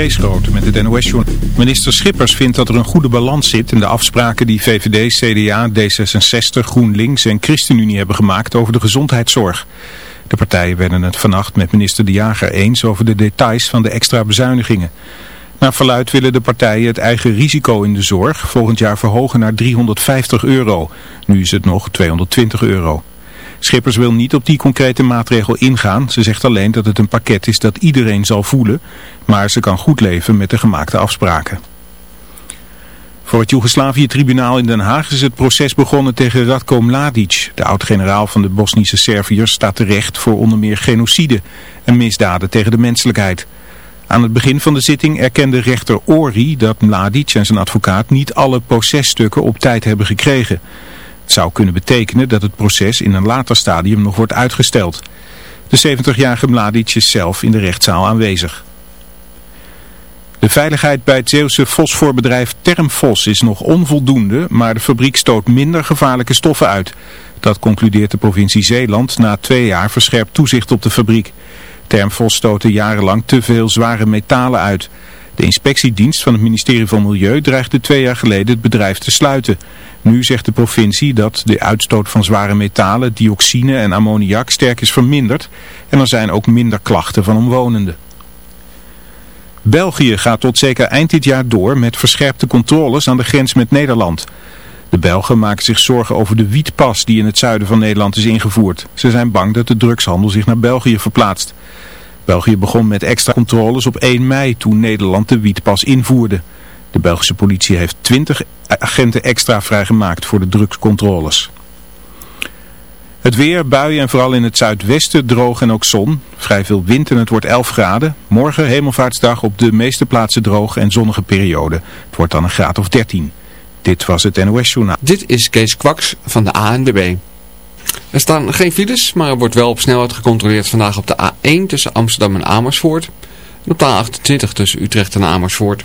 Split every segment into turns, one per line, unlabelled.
Met NOS-journal. Minister Schippers vindt dat er een goede balans zit in de afspraken die VVD, CDA, D66, GroenLinks en ChristenUnie hebben gemaakt over de gezondheidszorg. De partijen werden het vannacht met minister De Jager eens over de details van de extra bezuinigingen. Naar verluid willen de partijen het eigen risico in de zorg volgend jaar verhogen naar 350 euro. Nu is het nog 220 euro. Schippers wil niet op die concrete maatregel ingaan. Ze zegt alleen dat het een pakket is dat iedereen zal voelen, maar ze kan goed leven met de gemaakte afspraken. Voor het Joegoslavië-tribunaal in Den Haag is het proces begonnen tegen Radko Mladic. De oud-generaal van de Bosnische Serviërs staat terecht voor onder meer genocide en misdaden tegen de menselijkheid. Aan het begin van de zitting erkende rechter Ori dat Mladic en zijn advocaat niet alle processtukken op tijd hebben gekregen zou kunnen betekenen dat het proces in een later stadium nog wordt uitgesteld. De 70-jarige Mladic is zelf in de rechtszaal aanwezig. De veiligheid bij het Zeeuwse fosforbedrijf Termfos is nog onvoldoende, maar de fabriek stoot minder gevaarlijke stoffen uit. Dat concludeert de provincie Zeeland na twee jaar verscherpt toezicht op de fabriek. Termfos stootte jarenlang te veel zware metalen uit. De inspectiedienst van het ministerie van Milieu dreigde twee jaar geleden het bedrijf te sluiten. Nu zegt de provincie dat de uitstoot van zware metalen, dioxine en ammoniak sterk is verminderd en er zijn ook minder klachten van omwonenden. België gaat tot zeker eind dit jaar door met verscherpte controles aan de grens met Nederland. De Belgen maken zich zorgen over de wietpas die in het zuiden van Nederland is ingevoerd. Ze zijn bang dat de drugshandel zich naar België verplaatst. België begon met extra controles op 1 mei toen Nederland de wietpas invoerde. De Belgische politie heeft 20 agenten extra vrijgemaakt voor de drugscontroles. Het weer, buien en vooral in het zuidwesten droog en ook zon. Vrij veel wind en het wordt 11 graden. Morgen hemelvaartsdag op de meeste plaatsen droog en zonnige periode. Het wordt dan een graad of 13. Dit was het NOS Journaal.
Dit is Kees Kwaks van de ANWB. Er staan geen files, maar er wordt wel op snelheid gecontroleerd vandaag op de A1 tussen Amsterdam en Amersfoort. En op de A28 tussen Utrecht en Amersfoort.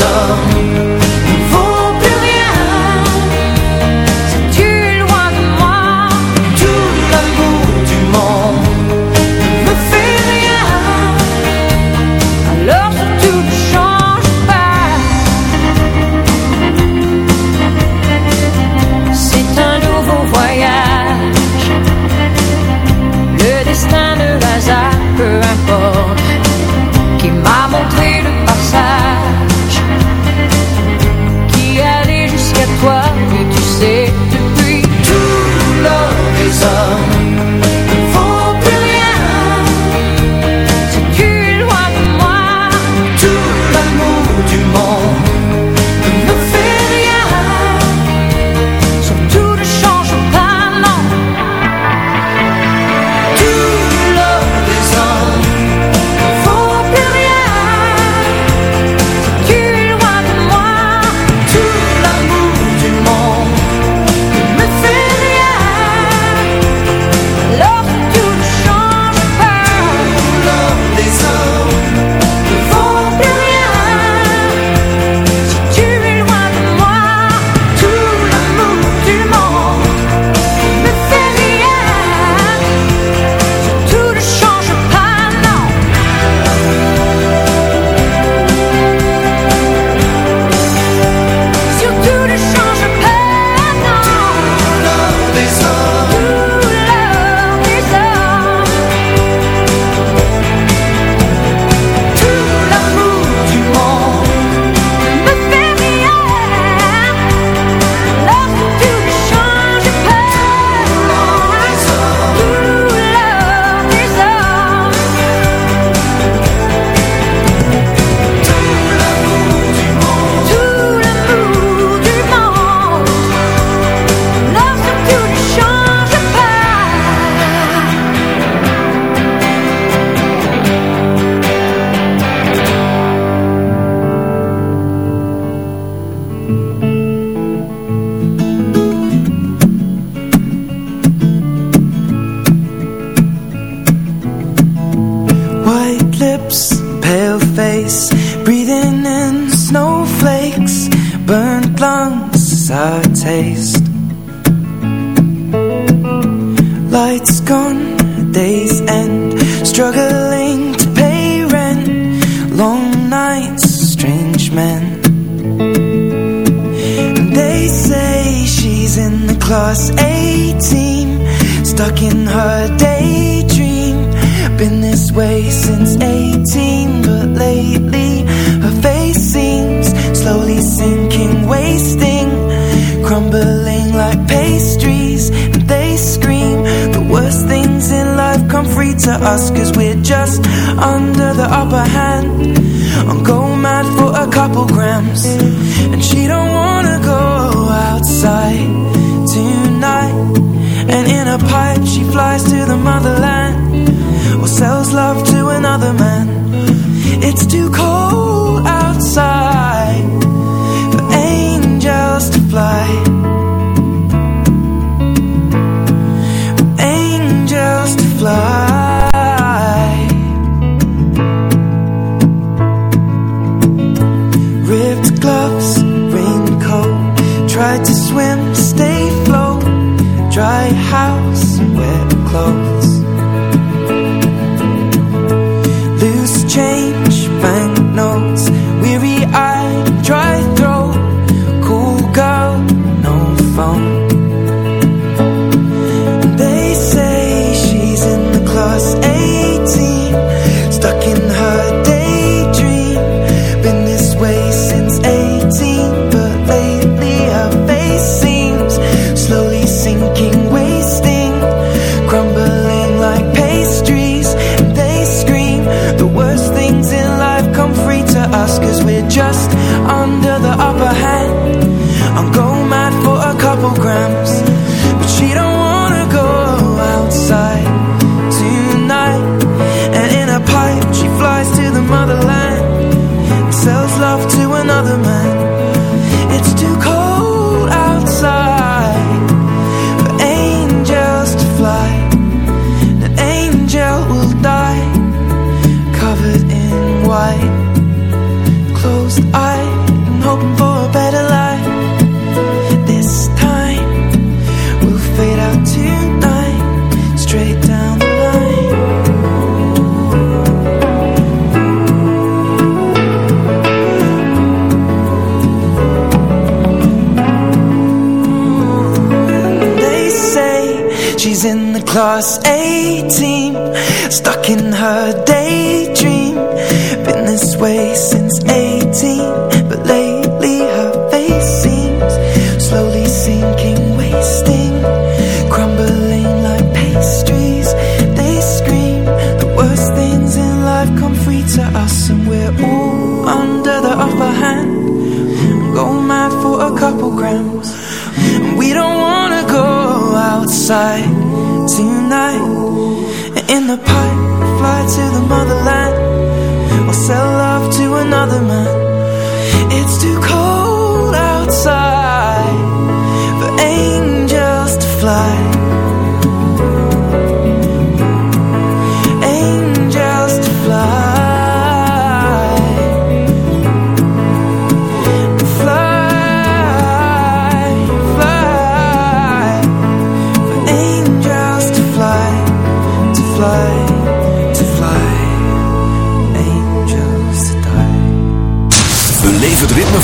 some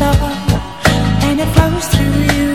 star and
it flows through you.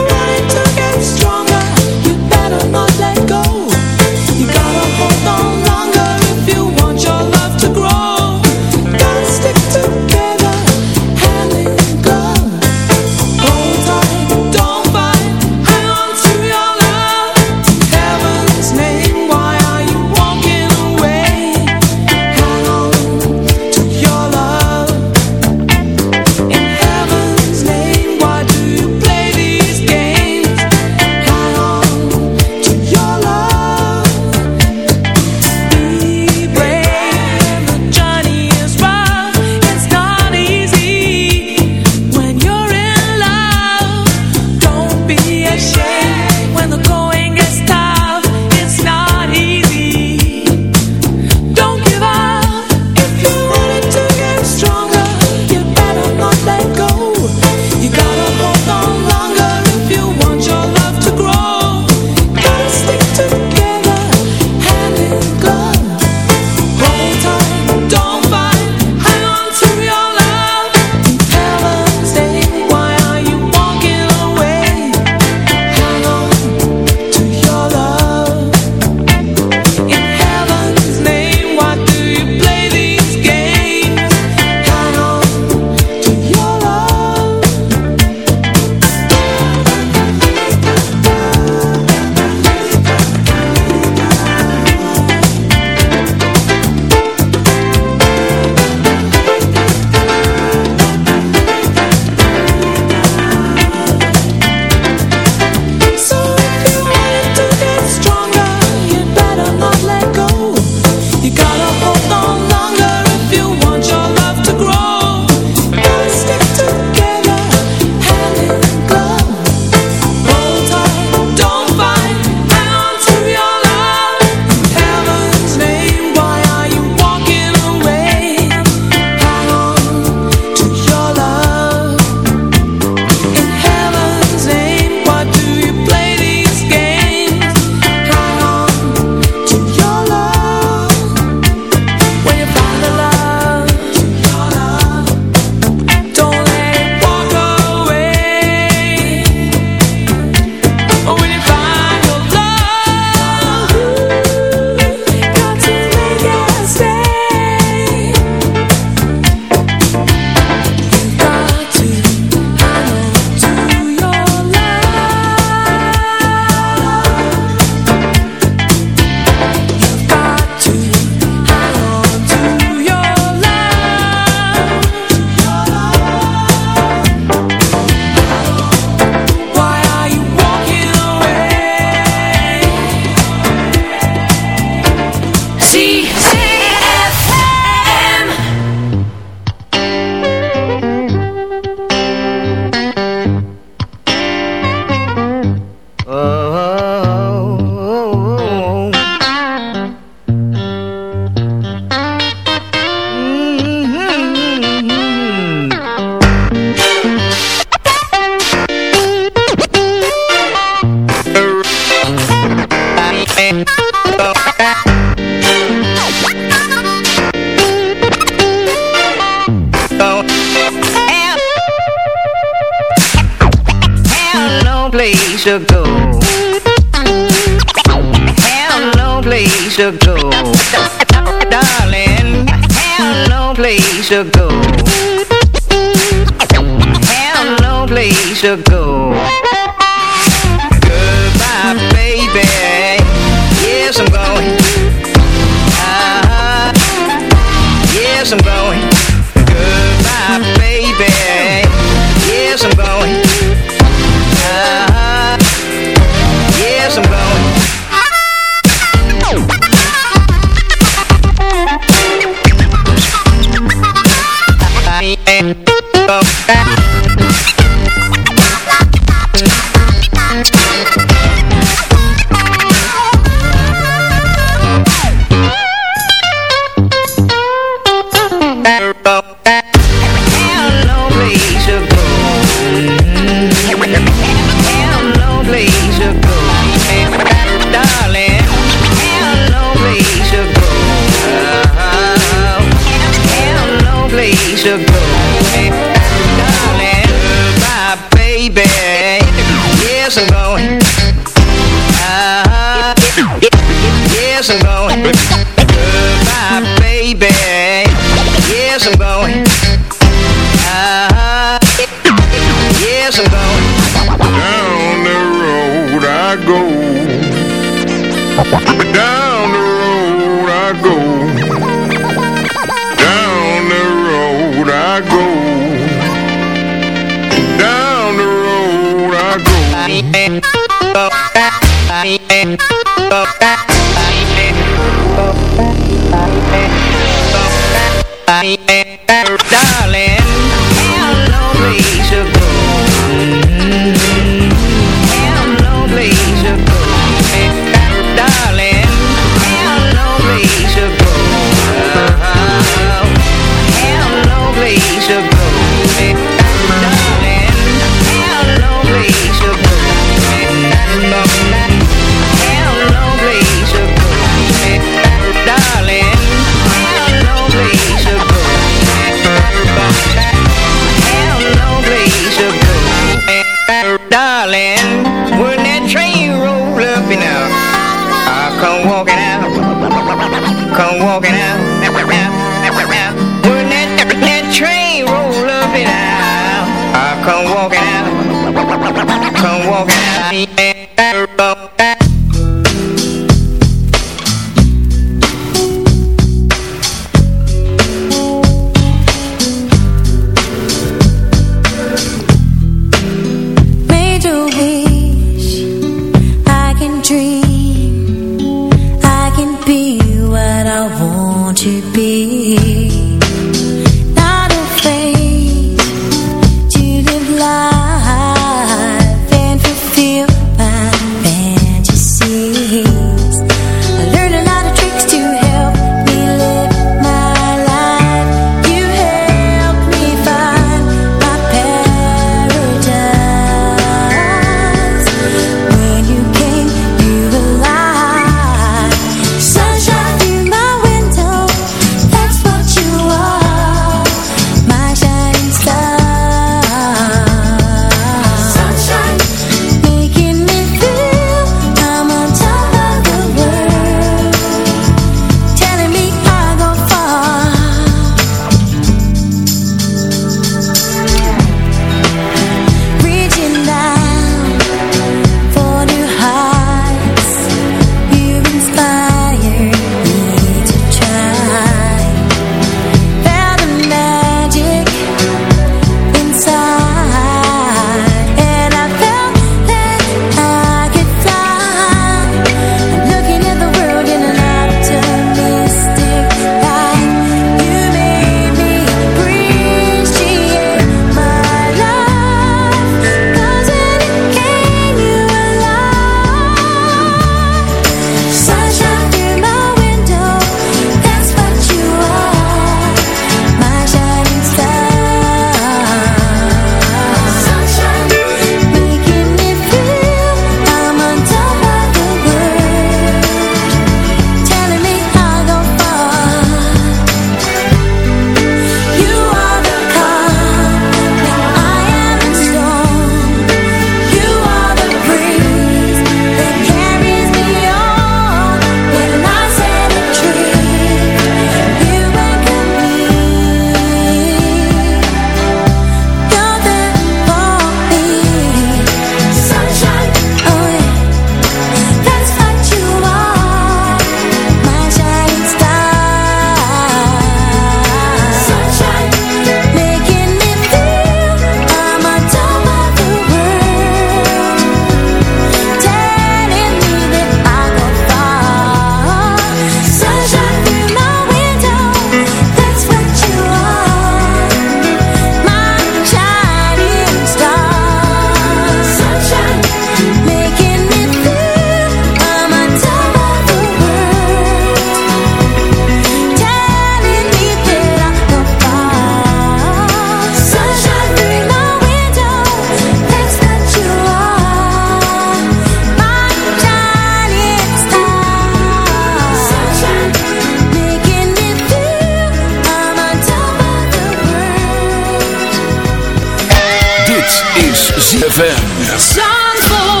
is
ZFM.
Zandvoort.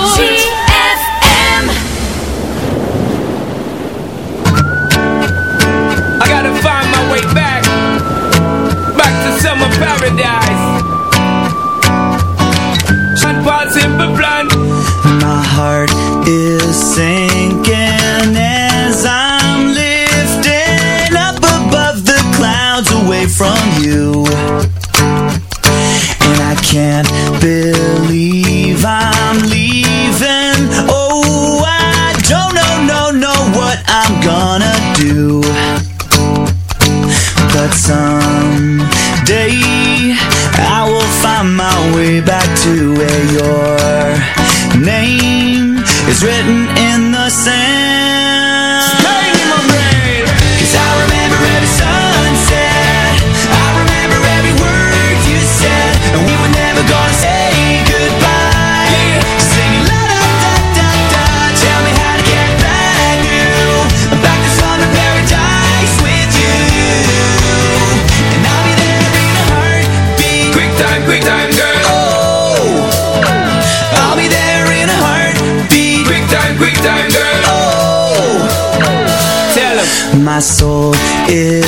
Yeah.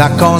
la cosa